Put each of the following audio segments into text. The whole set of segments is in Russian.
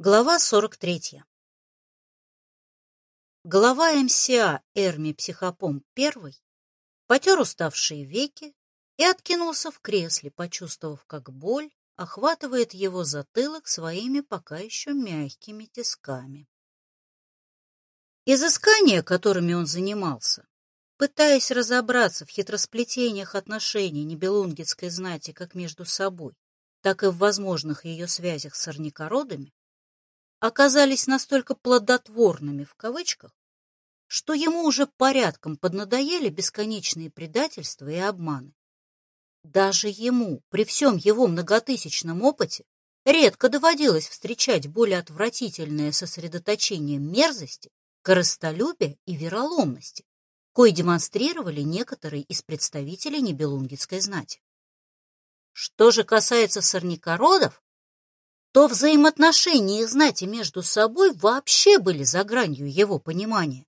Глава 43. Глава МСА Эрми Психопом I потер уставшие веки и откинулся в кресле, почувствовав, как боль охватывает его затылок своими пока еще мягкими тисками. Изыскания, которыми он занимался, пытаясь разобраться в хитросплетениях отношений небелунгетской знати как между собой, так и в возможных ее связях с орникородами, оказались настолько плодотворными в кавычках, что ему уже порядком поднадоели бесконечные предательства и обманы. Даже ему, при всем его многотысячном опыте, редко доводилось встречать более отвратительное сосредоточение мерзости, корыстолюбия и вероломности, кои демонстрировали некоторые из представителей небелунгетской знати. Что же касается сорнякородов, то взаимоотношения их знати между собой вообще были за гранью его понимания.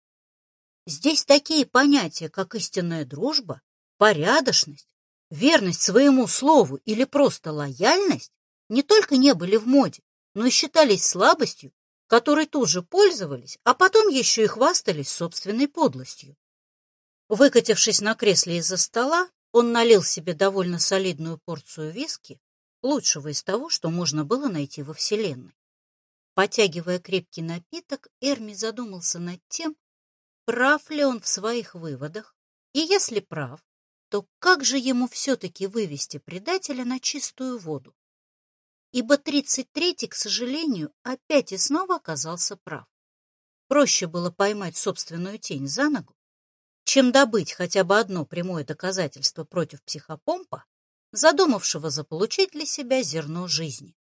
Здесь такие понятия, как истинная дружба, порядочность, верность своему слову или просто лояльность не только не были в моде, но и считались слабостью, которой тут же пользовались, а потом еще и хвастались собственной подлостью. Выкатившись на кресле из-за стола, он налил себе довольно солидную порцию виски лучшего из того, что можно было найти во Вселенной. Потягивая крепкий напиток, Эрми задумался над тем, прав ли он в своих выводах, и если прав, то как же ему все-таки вывести предателя на чистую воду? Ибо 33-й, к сожалению, опять и снова оказался прав. Проще было поймать собственную тень за ногу, чем добыть хотя бы одно прямое доказательство против психопомпа, задумавшего заполучить для себя зерно жизни.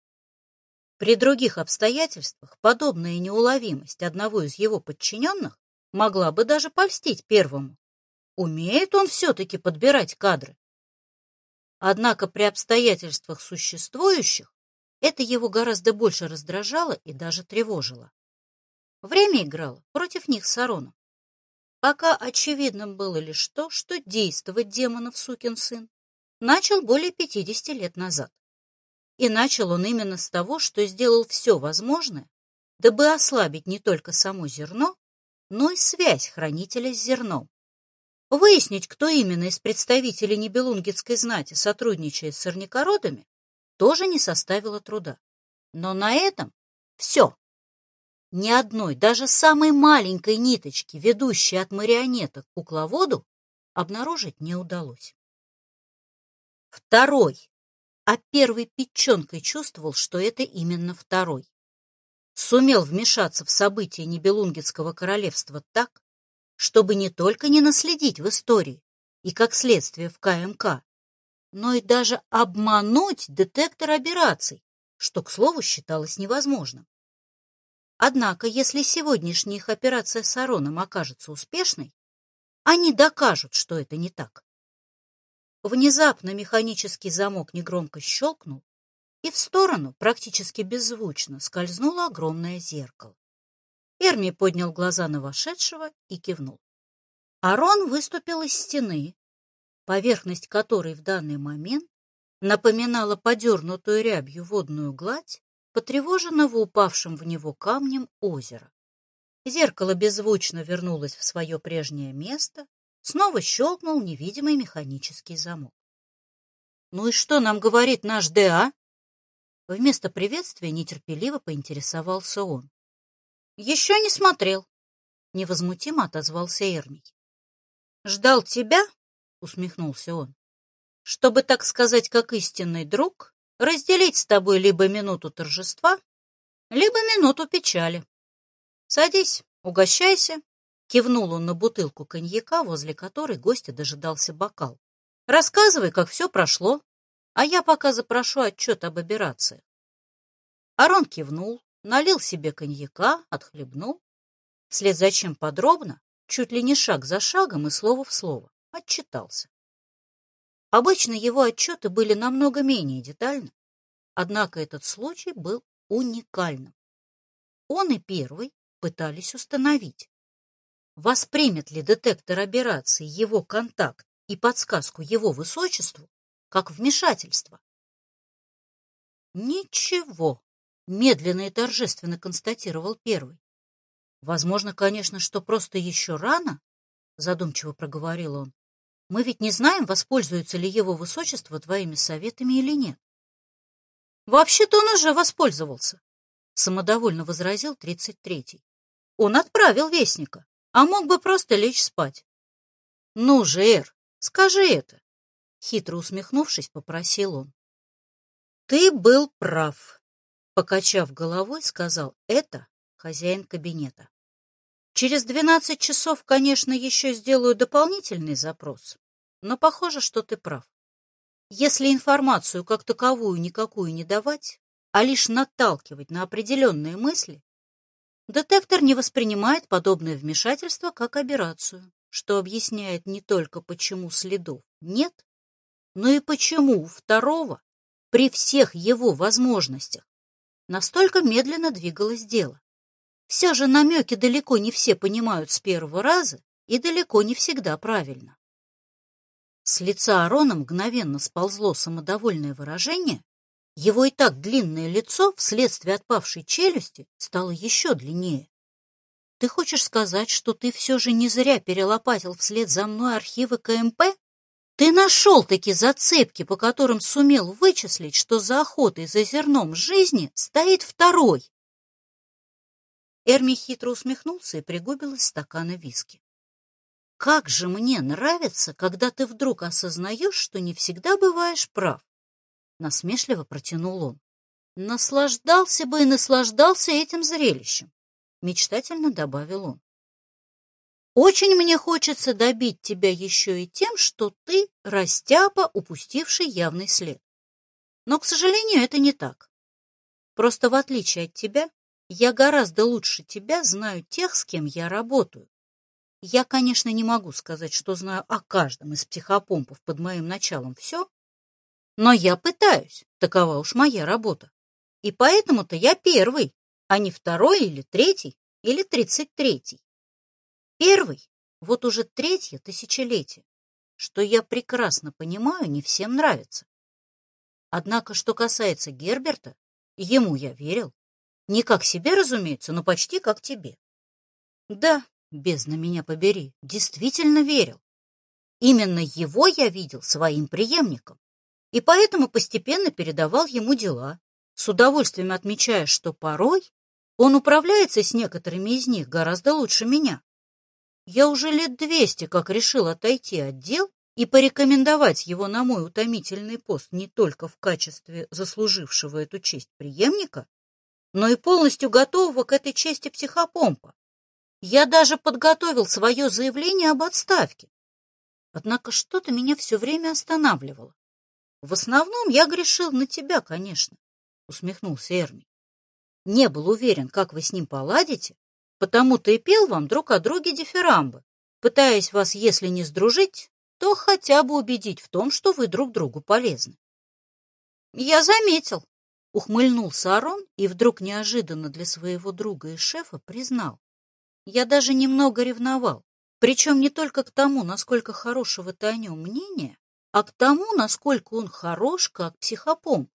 При других обстоятельствах подобная неуловимость одного из его подчиненных могла бы даже польстить первому. Умеет он все-таки подбирать кадры. Однако при обстоятельствах существующих это его гораздо больше раздражало и даже тревожило. Время играло против них с Ароном. Пока очевидным было лишь то, что действовать демонов сукин сын начал более 50 лет назад. И начал он именно с того, что сделал все возможное, дабы ослабить не только само зерно, но и связь хранителя с зерном. Выяснить, кто именно из представителей Нибелунгетской знати сотрудничает с сорнякородами, тоже не составило труда. Но на этом все. Ни одной, даже самой маленькой ниточки, ведущей от марионеток к кукловоду, обнаружить не удалось. Второй. А первый печенкой чувствовал, что это именно второй. Сумел вмешаться в события Нибелунгетского королевства так, чтобы не только не наследить в истории и, как следствие, в КМК, но и даже обмануть детектор операций, что, к слову, считалось невозможным. Однако, если сегодняшняя их операция с Ароном окажется успешной, они докажут, что это не так. Внезапно механический замок негромко щелкнул, и в сторону, практически беззвучно, скользнуло огромное зеркало. Эрми поднял глаза на вошедшего и кивнул. Арон выступил из стены, поверхность которой в данный момент напоминала подернутую рябью водную гладь, потревоженного упавшим в него камнем озера. Зеркало беззвучно вернулось в свое прежнее место, Снова щелкнул невидимый механический замок. «Ну и что нам говорит наш ДА?» Вместо приветствия нетерпеливо поинтересовался он. «Еще не смотрел», — невозмутимо отозвался Эрмий. «Ждал тебя?» — усмехнулся он. «Чтобы, так сказать, как истинный друг, разделить с тобой либо минуту торжества, либо минуту печали. Садись, угощайся Кивнул он на бутылку коньяка, возле которой гостя дожидался бокал. «Рассказывай, как все прошло, а я пока запрошу отчет об операции». Арон кивнул, налил себе коньяка, отхлебнул. Вслед за чем подробно, чуть ли не шаг за шагом и слово в слово, отчитался. Обычно его отчеты были намного менее детальны, однако этот случай был уникальным. Он и первый пытались установить, Воспримет ли детектор операции его контакт и подсказку его высочеству как вмешательство? Ничего. Медленно и торжественно констатировал первый. Возможно, конечно, что просто еще рано, задумчиво проговорил он. Мы ведь не знаем, воспользуется ли его высочество твоими советами или нет. Вообще-то он уже воспользовался, самодовольно возразил тридцать третий. Он отправил вестника, а мог бы просто лечь спать. Ну же, Эр, скажи это, хитро усмехнувшись, попросил он. Ты был прав, покачав головой, сказал это хозяин кабинета. Через двенадцать часов, конечно, еще сделаю дополнительный запрос, но похоже, что ты прав. Если информацию как таковую никакую не давать, а лишь наталкивать на определенные мысли, детектор не воспринимает подобное вмешательство как операцию, что объясняет не только почему следов нет, но и почему второго при всех его возможностях настолько медленно двигалось дело. Все же намеки далеко не все понимают с первого раза и далеко не всегда правильно. С лица Арона мгновенно сползло самодовольное выражение, его и так длинное лицо вследствие отпавшей челюсти стало еще длиннее. Ты хочешь сказать, что ты все же не зря перелопатил вслед за мной архивы КМП? Ты нашел такие зацепки, по которым сумел вычислить, что за охотой за зерном жизни стоит второй, Эрми хитро усмехнулся и пригубил из стакана виски. «Как же мне нравится, когда ты вдруг осознаешь, что не всегда бываешь прав!» Насмешливо протянул он. «Наслаждался бы и наслаждался этим зрелищем!» Мечтательно добавил он. «Очень мне хочется добить тебя еще и тем, что ты растяпа, упустивший явный след. Но, к сожалению, это не так. Просто в отличие от тебя, я гораздо лучше тебя знаю тех, с кем я работаю. Я, конечно, не могу сказать, что знаю о каждом из психопомпов под моим началом все, но я пытаюсь, такова уж моя работа. И поэтому-то я первый, а не второй или третий или тридцать третий. Первый, вот уже третье тысячелетие, что я прекрасно понимаю, не всем нравится. Однако, что касается Герберта, ему я верил. Не как себе, разумеется, но почти как тебе. Да, бездна меня побери, действительно верил. Именно его я видел своим преемником, и поэтому постепенно передавал ему дела, с удовольствием отмечая, что порой он управляется с некоторыми из них гораздо лучше меня. Я уже лет двести как решил отойти от дел и порекомендовать его на мой утомительный пост не только в качестве заслужившего эту честь преемника, но и полностью готового к этой чести психопомпа. Я даже подготовил свое заявление об отставке. Однако что-то меня все время останавливало. В основном я грешил на тебя, конечно, усмехнулся Эрми. Не был уверен, как вы с ним поладите, потому-то и пел вам друг о друге дифирамбы, пытаясь вас, если не сдружить, то хотя бы убедить в том, что вы друг другу полезны. Я заметил, Ухмыльнулся Арон и вдруг неожиданно для своего друга и шефа признал. Я даже немного ревновал, причем не только к тому, насколько хорошего ты о нем мнения, а к тому, насколько он хорош как психопом.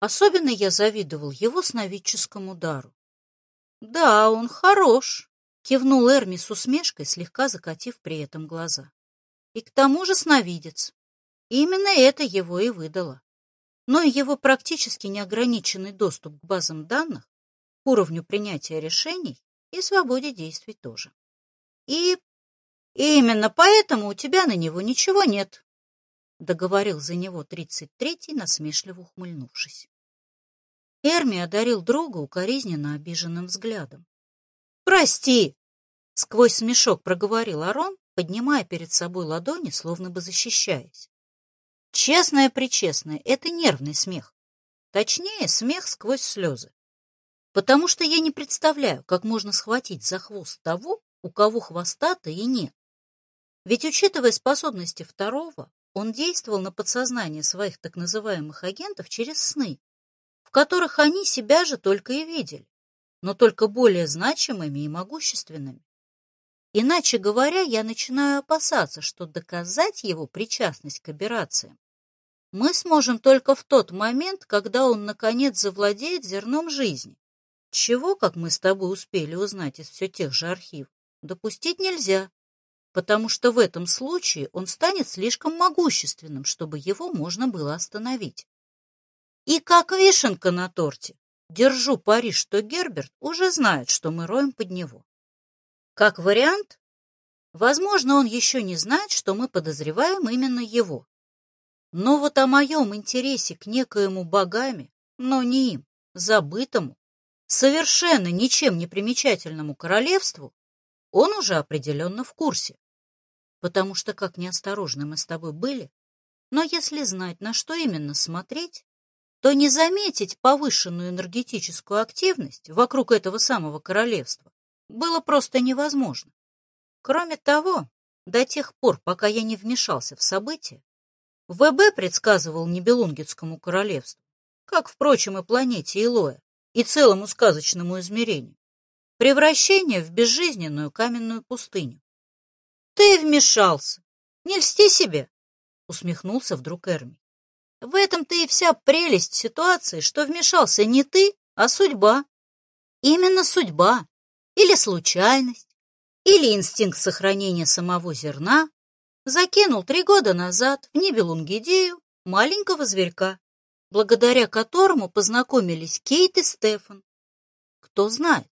Особенно я завидовал его сновидческому дару. «Да, он хорош», — кивнул Эрми с усмешкой, слегка закатив при этом глаза. «И к тому же сновидец. Именно это его и выдало но и его практически неограниченный доступ к базам данных, к уровню принятия решений и свободе действий тоже. И, и именно поэтому у тебя на него ничего нет, договорил за него тридцать третий, насмешливо ухмыльнувшись. Эрми одарил друга укоризненно обиженным взглядом. «Прости!» — сквозь смешок проговорил Арон, поднимая перед собой ладони, словно бы защищаясь. Честное-причестное — это нервный смех. Точнее, смех сквозь слезы. Потому что я не представляю, как можно схватить за хвост того, у кого хвоста-то и нет. Ведь, учитывая способности второго, он действовал на подсознание своих так называемых агентов через сны, в которых они себя же только и видели, но только более значимыми и могущественными. Иначе говоря, я начинаю опасаться, что доказать его причастность к операциям мы сможем только в тот момент, когда он, наконец, завладеет зерном жизни. Чего, как мы с тобой успели узнать из все тех же архивов, допустить нельзя, потому что в этом случае он станет слишком могущественным, чтобы его можно было остановить. И как вишенка на торте, держу пари, что Герберт уже знает, что мы роем под него. Как вариант, возможно, он еще не знает, что мы подозреваем именно его. Но вот о моем интересе к некоему богами, но не им, забытому, совершенно ничем не примечательному королевству, он уже определенно в курсе. Потому что, как неосторожны мы с тобой были, но если знать, на что именно смотреть, то не заметить повышенную энергетическую активность вокруг этого самого королевства было просто невозможно. Кроме того, до тех пор, пока я не вмешался в события, ВБ предсказывал Нибелунгетскому королевству, как, впрочем, и планете Илоя, и целому сказочному измерению, превращение в безжизненную каменную пустыню. «Ты вмешался! Не льсти себе!» — усмехнулся вдруг Эрми. «В этом-то и вся прелесть ситуации, что вмешался не ты, а судьба. Именно судьба, или случайность, или инстинкт сохранения самого зерна закинул три года назад в Нибелунгидею маленького зверька, благодаря которому познакомились Кейт и Стефан. Кто знает,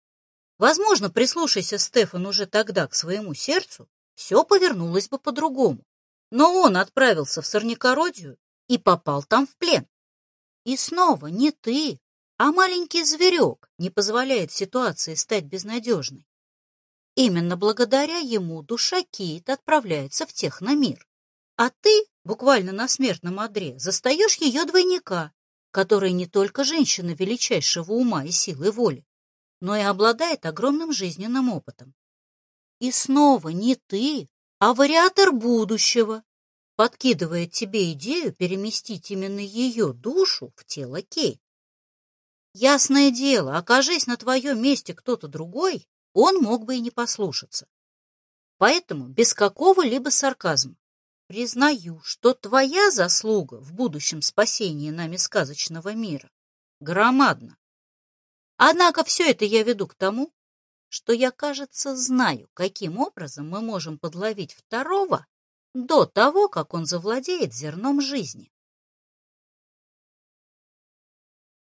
возможно, прислушайся Стефан уже тогда к своему сердцу, все повернулось бы по-другому. Но он отправился в Сорнякородию и попал там в плен. И снова не ты, а маленький зверек не позволяет ситуации стать безнадежной. Именно благодаря ему душа Кит отправляется в техномир. А ты, буквально на смертном одре, застаешь ее двойника, который не только женщина величайшего ума и силы воли, но и обладает огромным жизненным опытом. И снова не ты, а вариатор будущего, подкидывает тебе идею переместить именно ее душу в тело Кейт. Ясное дело, окажись на твоем месте кто-то другой, он мог бы и не послушаться. Поэтому без какого-либо сарказма признаю, что твоя заслуга в будущем спасении нами сказочного мира громадна. Однако все это я веду к тому, что я, кажется, знаю, каким образом мы можем подловить второго до того, как он завладеет зерном жизни.